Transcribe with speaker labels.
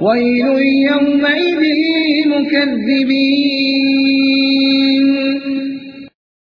Speaker 1: ويل يومئذ للمكذبين.